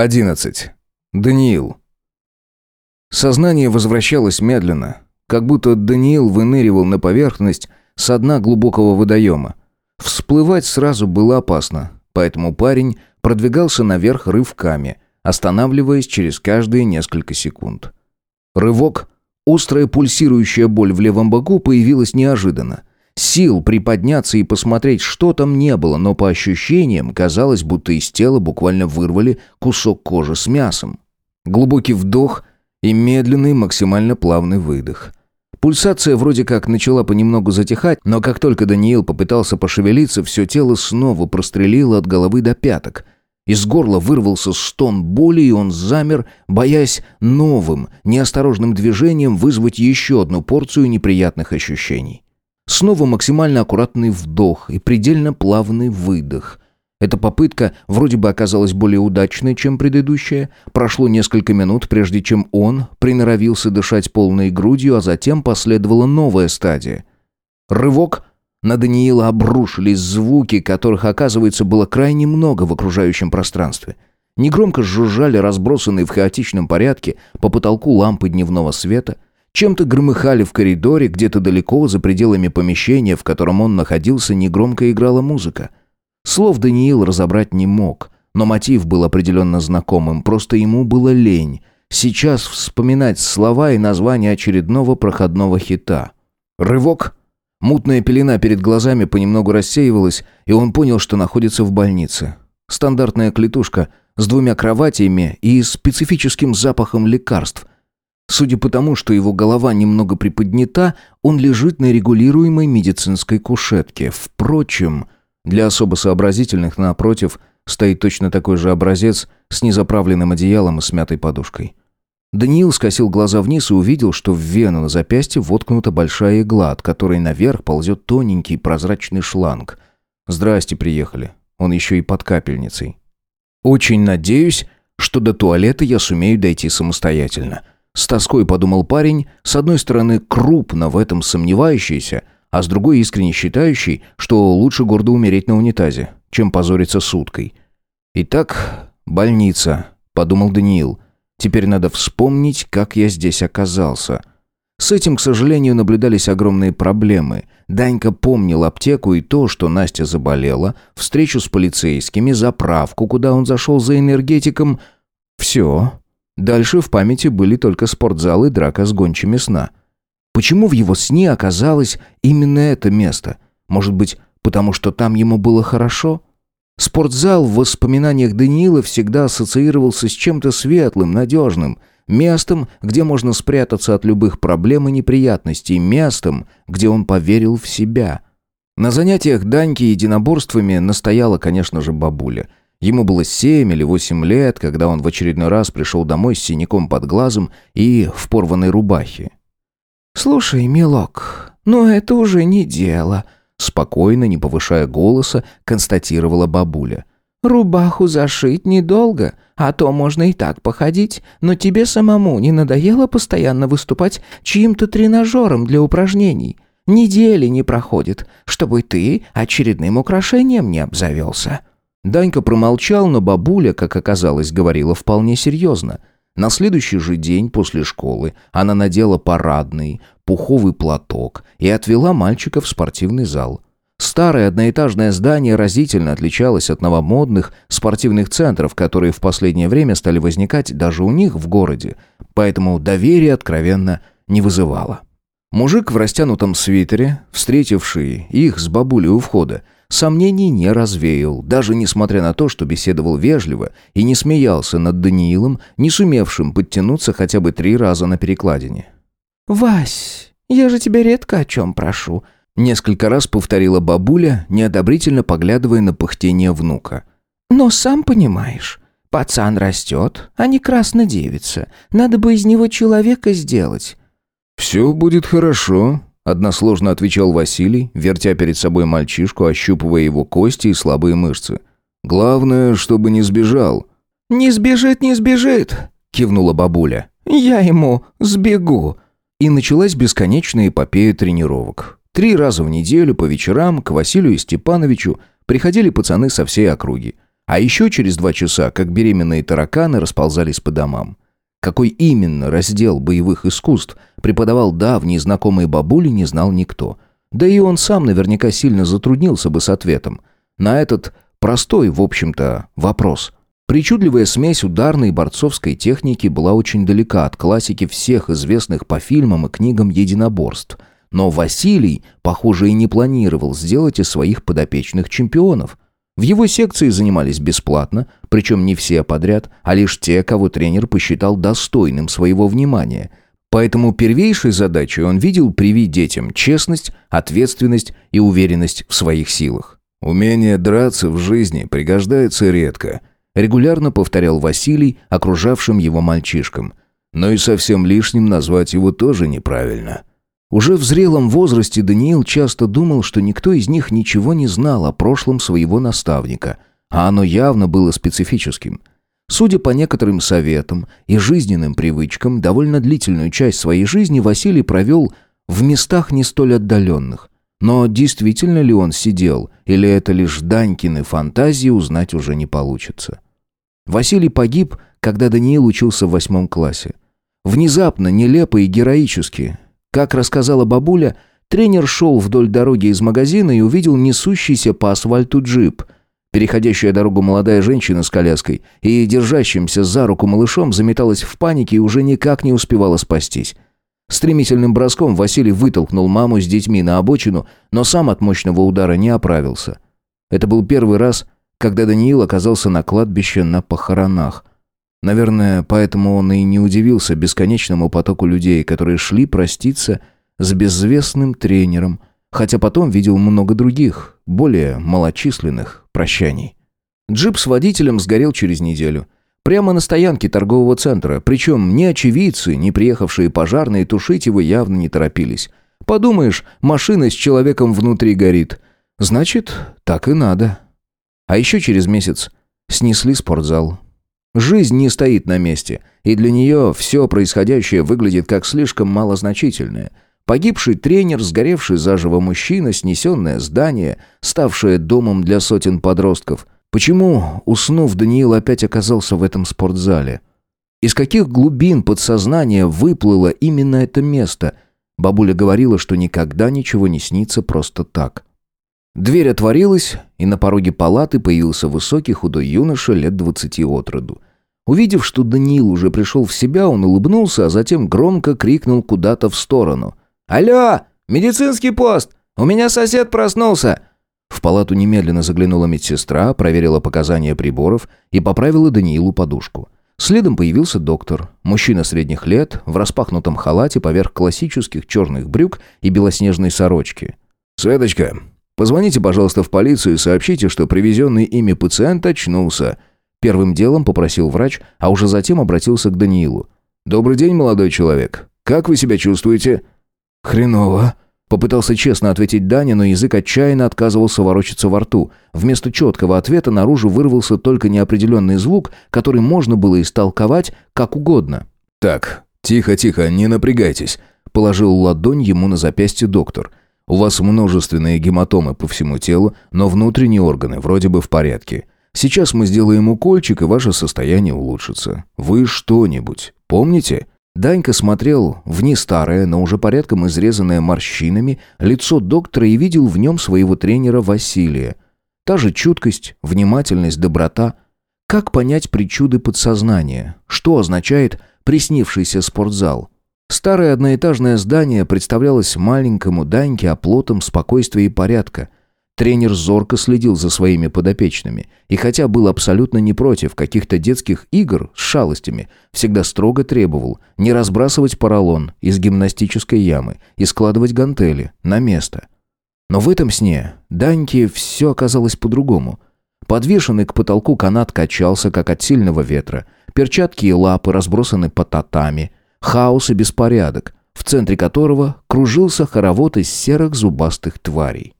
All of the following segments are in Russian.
11. Даниил. Сознание возвращалось медленно, как будто Даниил выныривал на поверхность с дна глубокого водоема. Всплывать сразу было опасно, поэтому парень продвигался наверх рывками, останавливаясь через каждые несколько секунд. Рывок, острая пульсирующая боль в левом боку появилась неожиданно. Сил приподняться и посмотреть, что там не было, но по ощущениям казалось, будто из тела буквально вырвали кусок кожи с мясом. Глубокий вдох и медленный, максимально плавный выдох. Пульсация вроде как начала понемногу затихать, но как только Даниил попытался пошевелиться, все тело снова прострелило от головы до пяток. Из горла вырвался стон боли, и он замер, боясь новым, неосторожным движением вызвать еще одну порцию неприятных ощущений. Снова максимально аккуратный вдох и предельно плавный выдох. Эта попытка вроде бы оказалась более удачной, чем предыдущая. Прошло несколько минут, прежде чем он приноровился дышать полной грудью, а затем последовала новая стадия. Рывок. На Даниила обрушились звуки, которых, оказывается, было крайне много в окружающем пространстве. Негромко жужжали разбросанные в хаотичном порядке по потолку лампы дневного света – чем-то громыхали в коридоре, где-то далеко, за пределами помещения, в котором он находился, негромко играла музыка. Слов Даниил разобрать не мог, но мотив был определенно знакомым, просто ему было лень. Сейчас вспоминать слова и название очередного проходного хита. Рывок. Мутная пелена перед глазами понемногу рассеивалась, и он понял, что находится в больнице. Стандартная клетушка с двумя кроватями и специфическим запахом лекарств – Судя по тому, что его голова немного приподнята, он лежит на регулируемой медицинской кушетке. Впрочем, для особо сообразительных, напротив, стоит точно такой же образец с незаправленным одеялом и смятой подушкой. Даниил скосил глаза вниз и увидел, что в вену на запястье воткнута большая игла, от которой наверх ползет тоненький прозрачный шланг. «Здрасте, приехали. Он еще и под капельницей». «Очень надеюсь, что до туалета я сумею дойти самостоятельно». С тоской подумал парень, с одной стороны крупно в этом сомневающийся, а с другой искренне считающий, что лучше гордо умереть на унитазе, чем позориться суткой. «Итак, больница», — подумал Даниил. «Теперь надо вспомнить, как я здесь оказался». С этим, к сожалению, наблюдались огромные проблемы. Данька помнил аптеку и то, что Настя заболела, встречу с полицейскими, заправку, куда он зашел за энергетиком. Все. Дальше в памяти были только спортзал и драка с гончими сна. Почему в его сне оказалось именно это место? Может быть, потому что там ему было хорошо? Спортзал в воспоминаниях Даниила всегда ассоциировался с чем-то светлым, надежным, местом, где можно спрятаться от любых проблем и неприятностей, местом, где он поверил в себя. На занятиях Даньки единоборствами настояла, конечно же, бабуля – Ему было семь или восемь лет, когда он в очередной раз пришел домой с синяком под глазом и в порванной рубахе. «Слушай, милок, но это уже не дело», — спокойно, не повышая голоса, констатировала бабуля. «Рубаху зашить недолго, а то можно и так походить, но тебе самому не надоело постоянно выступать чьим-то тренажером для упражнений? Недели не проходит, чтобы ты очередным украшением не обзавелся». Данька промолчал, но бабуля, как оказалось, говорила вполне серьезно. На следующий же день после школы она надела парадный, пуховый платок и отвела мальчика в спортивный зал. Старое одноэтажное здание разительно отличалось от новомодных спортивных центров, которые в последнее время стали возникать даже у них в городе, поэтому доверие откровенно не вызывало. Мужик в растянутом свитере, встретивший их с бабулей у входа, сомнений не развеял, даже несмотря на то, что беседовал вежливо и не смеялся над Даниилом, не сумевшим подтянуться хотя бы три раза на перекладине. «Вась, я же тебя редко о чем прошу», несколько раз повторила бабуля, неодобрительно поглядывая на пыхтение внука. «Но сам понимаешь, пацан растет, а не краснодевица. Надо бы из него человека сделать». «Все будет хорошо», Односложно отвечал Василий, вертя перед собой мальчишку, ощупывая его кости и слабые мышцы. «Главное, чтобы не сбежал». «Не сбежит, не сбежит», — кивнула бабуля. «Я ему сбегу». И началась бесконечная эпопея тренировок. Три раза в неделю по вечерам к Василию Степановичу приходили пацаны со всей округи. А еще через два часа, как беременные тараканы, расползались по домам. Какой именно раздел боевых искусств преподавал давний знакомый бабули, не знал никто. Да и он сам наверняка сильно затруднился бы с ответом. На этот простой, в общем-то, вопрос. Причудливая смесь ударной и борцовской техники была очень далека от классики всех известных по фильмам и книгам единоборств. Но Василий, похоже, и не планировал сделать из своих подопечных чемпионов – в его секции занимались бесплатно, причем не все подряд, а лишь те, кого тренер посчитал достойным своего внимания. Поэтому первейшей задачей он видел привить детям честность, ответственность и уверенность в своих силах. «Умение драться в жизни пригождается редко», регулярно повторял Василий окружавшим его мальчишкам. Но и совсем лишним назвать его тоже неправильно. Уже в зрелом возрасте Даниил часто думал, что никто из них ничего не знал о прошлом своего наставника, а оно явно было специфическим. Судя по некоторым советам и жизненным привычкам, довольно длительную часть своей жизни Василий провел в местах не столь отдаленных. Но действительно ли он сидел, или это лишь Данькины фантазии, узнать уже не получится. Василий погиб, когда Даниил учился в восьмом классе. Внезапно, нелепо и героически, как рассказала бабуля, тренер шел вдоль дороги из магазина и увидел несущийся по асфальту джип. Переходящая дорогу молодая женщина с коляской и держащимся за руку малышом заметалась в панике и уже никак не успевала спастись. Стремительным броском Василий вытолкнул маму с детьми на обочину, но сам от мощного удара не оправился. Это был первый раз, когда Даниил оказался на кладбище на похоронах. Наверное, поэтому он и не удивился бесконечному потоку людей, которые шли проститься с безвестным тренером, хотя потом видел много других, более малочисленных прощаний. Джип с водителем сгорел через неделю. Прямо на стоянке торгового центра, причем ни очевидцы, ни приехавшие пожарные тушить его явно не торопились. Подумаешь, машина с человеком внутри горит. Значит, так и надо. А еще через месяц снесли спортзал. Жизнь не стоит на месте, и для нее все происходящее выглядит как слишком малозначительное. Погибший тренер, сгоревший заживо мужчина, снесенное здание, ставшее домом для сотен подростков. Почему, уснув, Даниил опять оказался в этом спортзале? Из каких глубин подсознания выплыло именно это место? Бабуля говорила, что никогда ничего не снится просто так. Дверь отворилась, и на пороге палаты появился высокий худой юноша лет двадцати от роду. Увидев, что Даниил уже пришел в себя, он улыбнулся, а затем громко крикнул куда-то в сторону. «Алло! Медицинский пост! У меня сосед проснулся!» В палату немедленно заглянула медсестра, проверила показания приборов и поправила Даниилу подушку. Следом появился доктор, мужчина средних лет, в распахнутом халате поверх классических черных брюк и белоснежной сорочки. «Светочка, Позвоните, пожалуйста, в полицию и сообщите, что привезенный ими пациент очнулся». Первым делом попросил врач, а уже затем обратился к Даниилу. «Добрый день, молодой человек. Как вы себя чувствуете?» «Хреново», — попытался честно ответить Даня, но язык отчаянно отказывался ворочаться во рту. Вместо четкого ответа наружу вырвался только неопределенный звук, который можно было истолковать как угодно. «Так, тихо-тихо, не напрягайтесь», — положил ладонь ему на запястье доктор. У вас множественные гематомы по всему телу, но внутренние органы вроде бы в порядке. Сейчас мы сделаем укольчик, и ваше состояние улучшится. Вы что-нибудь помните?» Данька смотрел в не старое, но уже порядком изрезанное морщинами лицо доктора и видел в нем своего тренера Василия. Та же чуткость, внимательность, доброта. Как понять причуды подсознания? Что означает приснившийся спортзал? Старое одноэтажное здание представлялось маленькому Даньке оплотом спокойствия и порядка. Тренер зорко следил за своими подопечными, и хотя был абсолютно не против каких-то детских игр с шалостями, всегда строго требовал не разбрасывать поролон из гимнастической ямы и складывать гантели на место. Но в этом сне Даньке все оказалось по-другому. Подвешенный к потолку канат качался, как от сильного ветра, перчатки и лапы разбросаны по татами – хаос и беспорядок, в центре которого кружился хоровод из серых зубастых тварей.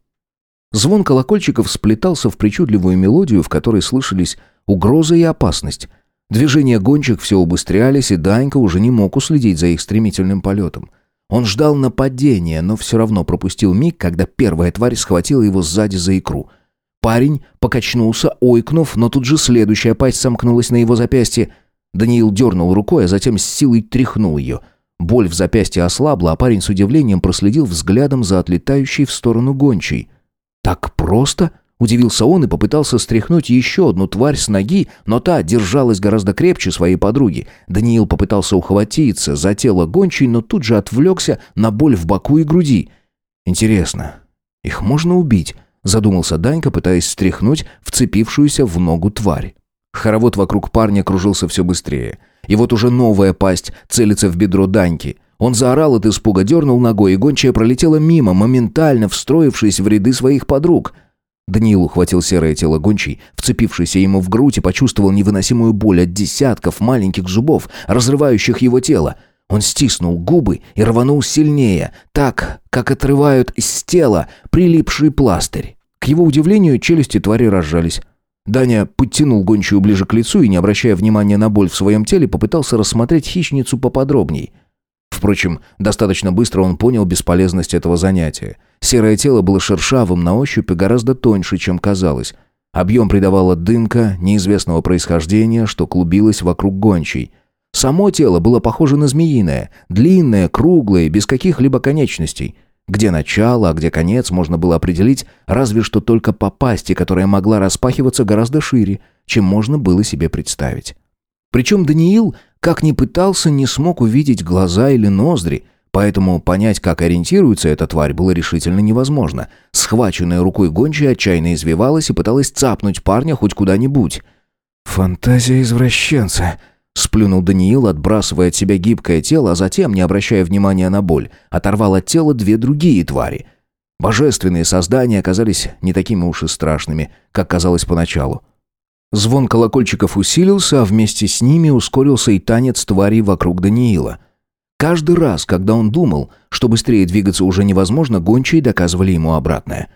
Звон колокольчиков сплетался в причудливую мелодию, в которой слышались угроза и опасность. Движения гончих все убыстрялись, и Данька уже не мог уследить за их стремительным полетом. Он ждал нападения, но все равно пропустил миг, когда первая тварь схватила его сзади за икру. Парень покачнулся, ойкнув, но тут же следующая пасть сомкнулась на его запястье. Даниил дернул рукой, а затем с силой тряхнул ее. Боль в запястье ослабла, а парень с удивлением проследил взглядом за отлетающей в сторону гончей. «Так просто?» – удивился он и попытался стряхнуть еще одну тварь с ноги, но та держалась гораздо крепче своей подруги. Даниил попытался ухватиться за тело гончей, но тут же отвлекся на боль в боку и груди. «Интересно, их можно убить?» задумался Данька, пытаясь стряхнуть вцепившуюся в ногу тварь. Хоровод вокруг парня кружился все быстрее. И вот уже новая пасть целится в бедро Даньки. Он заорал от испуга, дернул ногой, и гончая пролетела мимо, моментально встроившись в ряды своих подруг. Даниил ухватил серое тело гончей, вцепившийся ему в грудь, и почувствовал невыносимую боль от десятков маленьких зубов, разрывающих его тело. Он стиснул губы и рванул сильнее, так, как отрывают из тела прилипший пластырь. К его удивлению, челюсти твари разжались. Даня подтянул гончую ближе к лицу и, не обращая внимания на боль в своем теле, попытался рассмотреть хищницу поподробней. Впрочем, достаточно быстро он понял бесполезность этого занятия. Серое тело было шершавым на ощупь и гораздо тоньше, чем казалось. Объем придавала дымка неизвестного происхождения, что клубилась вокруг гончей. Само тело было похоже на змеиное, длинное, круглое, без каких-либо конечностей. Где начало, а где конец можно было определить разве что только по пасти, которая могла распахиваться гораздо шире, чем можно было себе представить. Причем Даниил, как ни пытался, не смог увидеть глаза или ноздри, поэтому понять, как ориентируется эта тварь, было решительно невозможно. Схваченная рукой гончая отчаянно извивалась и пыталась цапнуть парня хоть куда-нибудь. «Фантазия извращенца», Сплюнул Даниил, отбрасывая от себя гибкое тело, а затем, не обращая внимания на боль, оторвал от тела две другие твари. Божественные создания оказались не такими уж и страшными, как казалось поначалу. Звон колокольчиков усилился, а вместе с ними ускорился и танец тварей вокруг Даниила. Каждый раз, когда он думал, что быстрее двигаться уже невозможно, гончие доказывали ему обратное.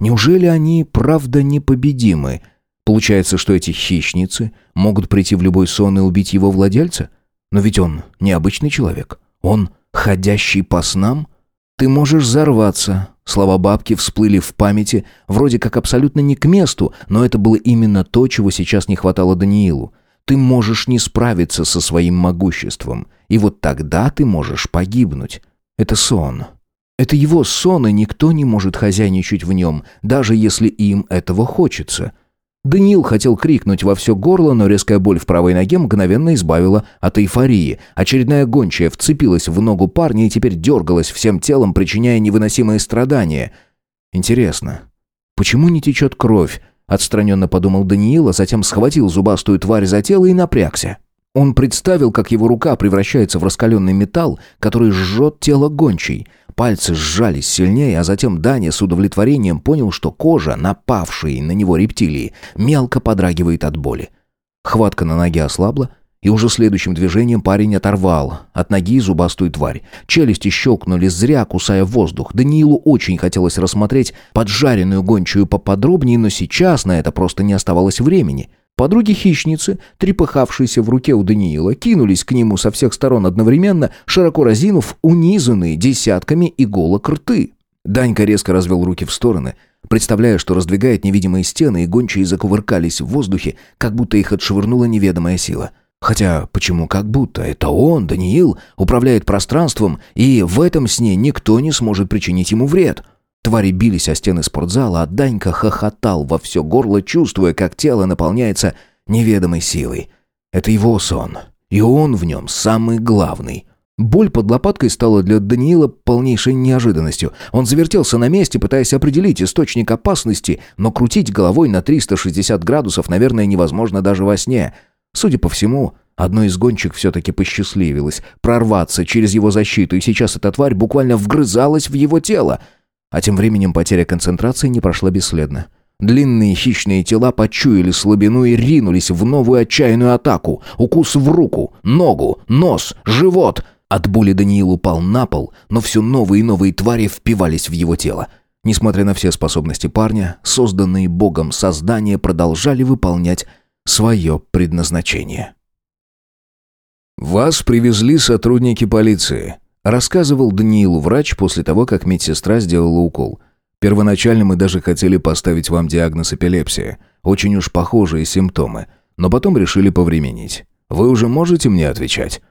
Неужели они, правда, непобедимы – Получается, что эти хищницы могут прийти в любой сон и убить его владельца? Но ведь он необычный человек. Он ходящий по снам? Ты можешь взорваться. Слова бабки всплыли в памяти, вроде как абсолютно не к месту, но это было именно то, чего сейчас не хватало Даниилу. Ты можешь не справиться со своим могуществом, и вот тогда ты можешь погибнуть. Это сон. Это его сон, и никто не может хозяйничать в нем, даже если им этого хочется. Даниил хотел крикнуть во все горло, но резкая боль в правой ноге мгновенно избавила от эйфории. Очередная гончая вцепилась в ногу парня и теперь дергалась всем телом, причиняя невыносимые страдания. «Интересно, почему не течет кровь?» — отстраненно подумал Даниил, а затем схватил зубастую тварь за тело и напрягся. Он представил, как его рука превращается в раскаленный металл, который жжет тело гончей. Пальцы сжались сильнее, а затем Даня с удовлетворением понял, что кожа, напавшей на него рептилии, мелко подрагивает от боли. Хватка на ноге ослабла, и уже следующим движением парень оторвал от ноги зубастую тварь. Челюсти щелкнули зря, кусая воздух. Даниилу очень хотелось рассмотреть поджаренную гончую поподробнее, но сейчас на это просто не оставалось времени — Подруги-хищницы, трепыхавшиеся в руке у Даниила, кинулись к нему со всех сторон одновременно, широко разинув унизанные десятками иголок рты. Данька резко развел руки в стороны, представляя, что раздвигает невидимые стены, и гончие закувыркались в воздухе, как будто их отшвырнула неведомая сила. Хотя, почему как будто? Это он, Даниил, управляет пространством, и в этом сне никто не сможет причинить ему вред. — Твари бились о стены спортзала, а Данька хохотал во все горло, чувствуя, как тело наполняется неведомой силой. Это его сон, и он в нем самый главный. Боль под лопаткой стала для Даниила полнейшей неожиданностью. Он завертелся на месте, пытаясь определить источник опасности, но крутить головой на 360 градусов, наверное, невозможно даже во сне. Судя по всему, одной из гонщик все-таки посчастливилось прорваться через его защиту, и сейчас эта тварь буквально вгрызалась в его тело — а тем временем потеря концентрации не прошла бесследно. Длинные хищные тела почуяли слабину и ринулись в новую отчаянную атаку. Укус в руку, ногу, нос, живот. От боли Даниил упал на пол, но все новые и новые твари впивались в его тело. Несмотря на все способности парня, созданные Богом создания продолжали выполнять свое предназначение. «Вас привезли сотрудники полиции», Рассказывал Даниилу врач после того, как медсестра сделала укол. Первоначально мы даже хотели поставить вам диагноз эпилепсия. Очень уж похожие симптомы. Но потом решили повременить. Вы уже можете мне отвечать?»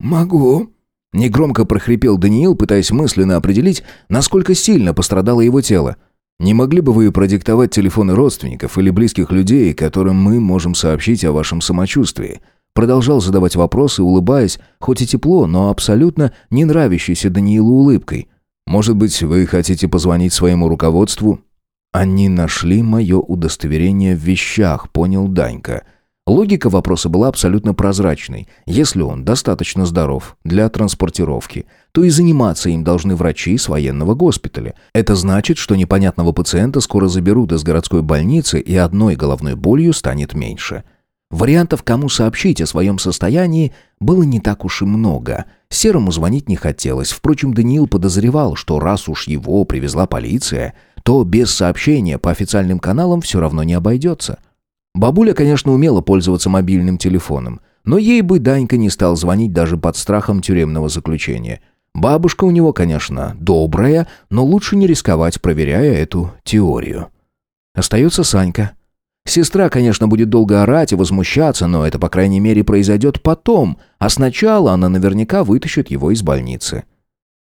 «Могу», Негромко прохрипел Даниил, пытаясь мысленно определить, насколько сильно пострадало его тело. «Не могли бы вы продиктовать телефоны родственников или близких людей, которым мы можем сообщить о вашем самочувствии?» Продолжал задавать вопросы, улыбаясь, хоть и тепло, но абсолютно не нравящейся Даниилу улыбкой. «Может быть, вы хотите позвонить своему руководству?» «Они нашли мое удостоверение в вещах», — понял Данька. Логика вопроса была абсолютно прозрачной. Если он достаточно здоров для транспортировки, то и заниматься им должны врачи с военного госпиталя. Это значит, что непонятного пациента скоро заберут из городской больницы, и одной головной болью станет меньше. Вариантов, кому сообщить о своем состоянии, было не так уж и много. Серому звонить не хотелось. Впрочем, Даниил подозревал, что раз уж его привезла полиция, то без сообщения по официальным каналам все равно не обойдется. Бабуля, конечно, умела пользоваться мобильным телефоном, но ей бы Данька не стал звонить даже под страхом тюремного заключения. Бабушка у него, конечно, добрая, но лучше не рисковать, проверяя эту теорию. Остается Санька. Сестра, конечно, будет долго орать и возмущаться, но это, по крайней мере, произойдет потом, а сначала она наверняка вытащит его из больницы.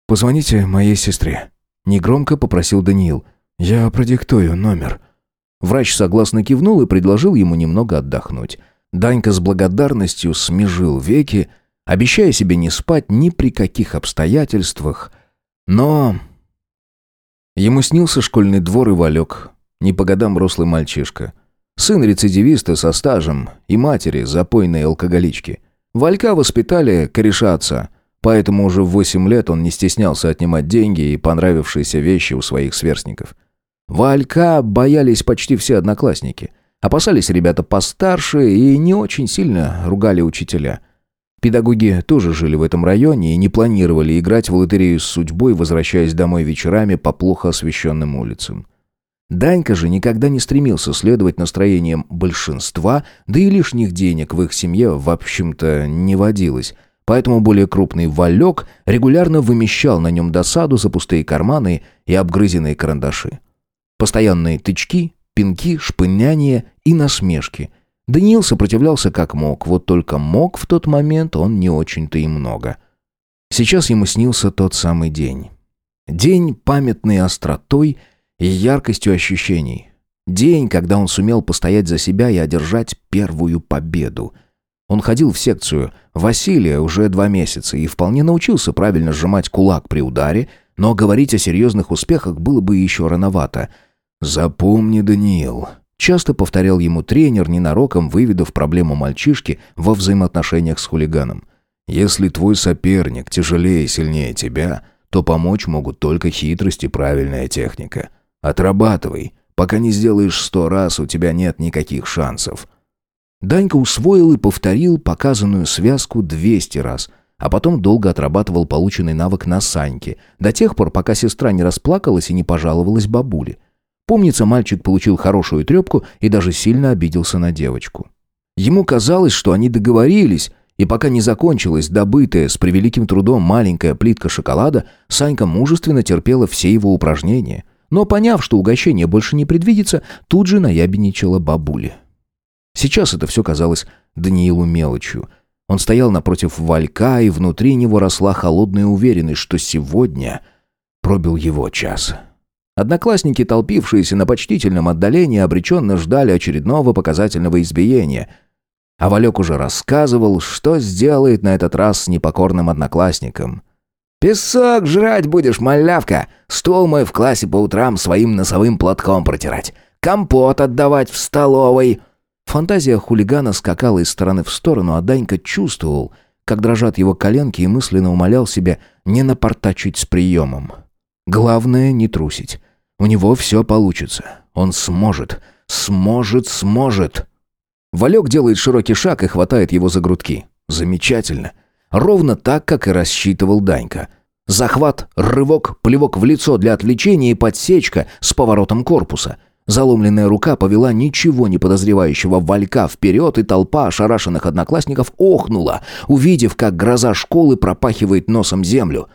«Позвоните моей сестре», — негромко попросил Даниил. «Я продиктую номер». Врач согласно кивнул и предложил ему немного отдохнуть. Данька с благодарностью смежил веки, обещая себе не спать ни при каких обстоятельствах. Но... Ему снился школьный двор и Валек, не по годам рослый мальчишка. Сын рецидивиста со стажем и матери запойной алкоголички. Валька воспитали кореша отца, поэтому уже в восемь лет он не стеснялся отнимать деньги и понравившиеся вещи у своих сверстников. Валька боялись почти все одноклассники. Опасались ребята постарше и не очень сильно ругали учителя. Педагоги тоже жили в этом районе и не планировали играть в лотерею с судьбой, возвращаясь домой вечерами по плохо освещенным улицам. Данька же никогда не стремился следовать настроениям большинства, да и лишних денег в их семье, в общем-то, не водилось. Поэтому более крупный Валек регулярно вымещал на нем досаду за пустые карманы и обгрызенные карандаши. Постоянные тычки, пинки, шпыняние и насмешки. Даниил сопротивлялся как мог, вот только мог в тот момент он не очень-то и много. Сейчас ему снился тот самый день. День, памятный остротой и яркостью ощущений. День, когда он сумел постоять за себя и одержать первую победу. Он ходил в секцию Василия уже два месяца и вполне научился правильно сжимать кулак при ударе, но говорить о серьезных успехах было бы еще рановато – «Запомни, Даниил», — часто повторял ему тренер, ненароком выведав проблему мальчишки во взаимоотношениях с хулиганом. «Если твой соперник тяжелее и сильнее тебя, то помочь могут только хитрость и правильная техника. Отрабатывай. Пока не сделаешь сто раз, у тебя нет никаких шансов». Данька усвоил и повторил показанную связку 200 раз, а потом долго отрабатывал полученный навык на Саньке, до тех пор, пока сестра не расплакалась и не пожаловалась бабуле. Помнится, мальчик получил хорошую трепку и даже сильно обиделся на девочку. Ему казалось, что они договорились, и пока не закончилась добытая с превеликим трудом маленькая плитка шоколада, Санька мужественно терпела все его упражнения. Но поняв, что угощение больше не предвидится, тут же наябедничала бабуля. Сейчас это все казалось Даниилу мелочью. Он стоял напротив Валька, и внутри него росла холодная уверенность, что сегодня пробил его час. Одноклассники, толпившиеся на почтительном отдалении, обреченно ждали очередного показательного избиения. А Валек уже рассказывал, что сделает на этот раз с непокорным одноклассником. «Песок жрать будешь, малявка! Стол мой в классе по утрам своим носовым платком протирать! Компот отдавать в столовой!» Фантазия хулигана скакала из стороны в сторону, а Данька чувствовал, как дрожат его коленки и мысленно умолял себя не напортачить с приемом. Главное — не трусить. У него все получится. Он сможет. Сможет, сможет. Валек делает широкий шаг и хватает его за грудки. Замечательно. Ровно так, как и рассчитывал Данька. Захват, рывок, плевок в лицо для отвлечения и подсечка с поворотом корпуса. Заломленная рука повела ничего не подозревающего Валька вперед, и толпа ошарашенных одноклассников охнула, увидев, как гроза школы пропахивает носом землю.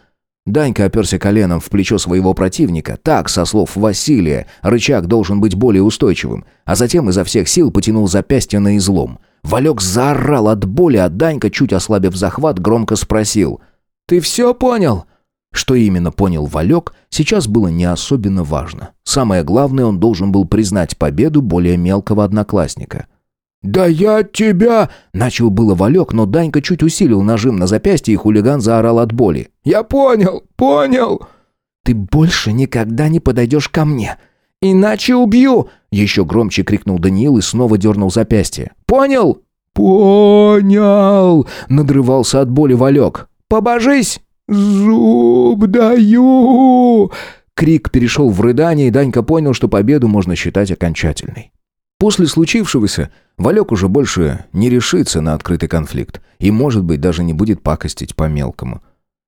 Данька оперся коленом в плечо своего противника. Так, со слов Василия, рычаг должен быть более устойчивым. А затем изо всех сил потянул запястье на излом. Валек заорал от боли, а Данька, чуть ослабив захват, громко спросил. «Ты все понял?» Что именно понял Валек, сейчас было не особенно важно. Самое главное, он должен был признать победу более мелкого одноклассника. «Да я тебя...» — начал было Валек, но Данька чуть усилил нажим на запястье, и хулиган заорал от боли. «Я понял, понял!» «Ты больше никогда не подойдешь ко мне, иначе убью!» Еще громче крикнул Даниил и снова дернул запястье. «Понял?» «Понял!» — надрывался от боли Валек. «Побожись!» «Зуб даю!» Крик перешел в рыдание, и Данька понял, что победу можно считать окончательной. После случившегося Валек уже больше не решится на открытый конфликт и, может быть, даже не будет пакостить по-мелкому.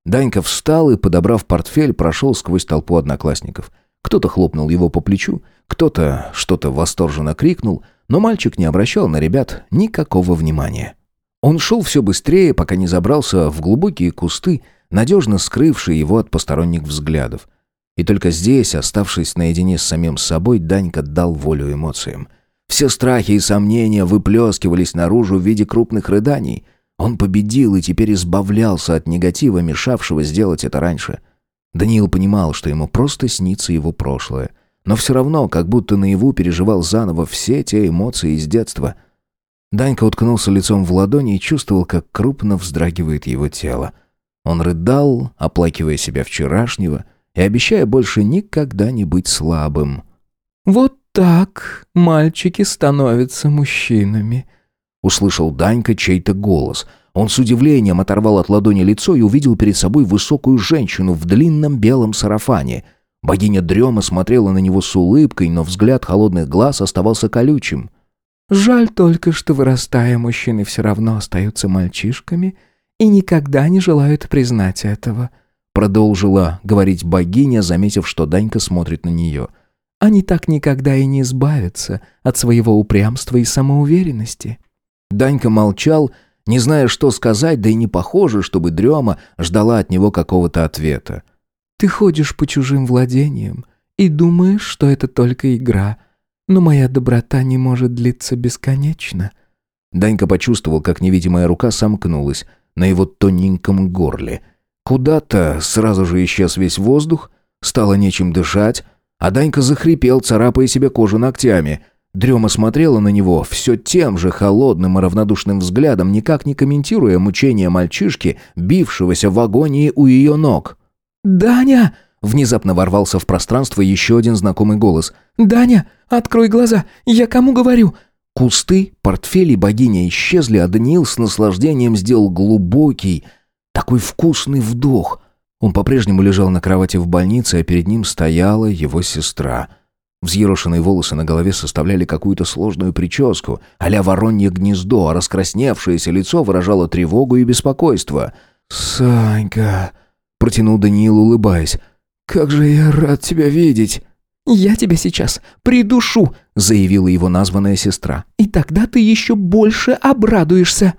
Данька встал и, подобрав портфель, прошел сквозь толпу одноклассников. Кто-то хлопнул его по плечу, кто-то что-то восторженно крикнул, но мальчик не обращал на ребят никакого внимания. Он шел все быстрее, пока не забрался в глубокие кусты, надежно скрывший его от посторонних взглядов. И только здесь, оставшись наедине с самим собой, Данька дал волю эмоциям. Все страхи и сомнения выплескивались наружу в виде крупных рыданий. Он победил и теперь избавлялся от негатива, мешавшего сделать это раньше. Даниил понимал, что ему просто снится его прошлое. Но все равно, как будто наяву переживал заново все те эмоции из детства. Данька уткнулся лицом в ладони и чувствовал, как крупно вздрагивает его тело. Он рыдал, оплакивая себя вчерашнего и обещая больше никогда не быть слабым. «Вот так мальчики становятся мужчинами», — услышал Данька чей-то голос. Он с удивлением оторвал от ладони лицо и увидел перед собой высокую женщину в длинном белом сарафане. Богиня Дрема смотрела на него с улыбкой, но взгляд холодных глаз оставался колючим. «Жаль только, что, вырастая, мужчины все равно остаются мальчишками и никогда не желают признать этого», продолжила говорить богиня, заметив, что Данька смотрит на нее. «Они так никогда и не избавятся от своего упрямства и самоуверенности». Данька молчал, не зная, что сказать, да и не похоже, чтобы Дрема ждала от него какого-то ответа. «Ты ходишь по чужим владениям и думаешь, что это только игра, но моя доброта не может длиться бесконечно». Данька почувствовал, как невидимая рука сомкнулась, на его тоненьком горле. Куда-то сразу же исчез весь воздух, стало нечем дышать, а Данька захрипел, царапая себе кожу ногтями. Дрема смотрела на него все тем же холодным и равнодушным взглядом, никак не комментируя мучения мальчишки, бившегося в агонии у ее ног. «Даня!» Внезапно ворвался в пространство еще один знакомый голос. «Даня, открой глаза! Я кому говорю? Кусты, портфели богини исчезли, а Даниил с наслаждением сделал глубокий, такой вкусный вдох. Он по-прежнему лежал на кровати в больнице, а перед ним стояла его сестра. Взъерошенные волосы на голове составляли какую-то сложную прическу, а-ля воронье гнездо, а раскрасневшееся лицо выражало тревогу и беспокойство. «Санька», — протянул Даниил, улыбаясь, — «как же я рад тебя видеть!» «Я тебя сейчас придушу», — заявила его названная сестра. «И тогда ты еще больше обрадуешься».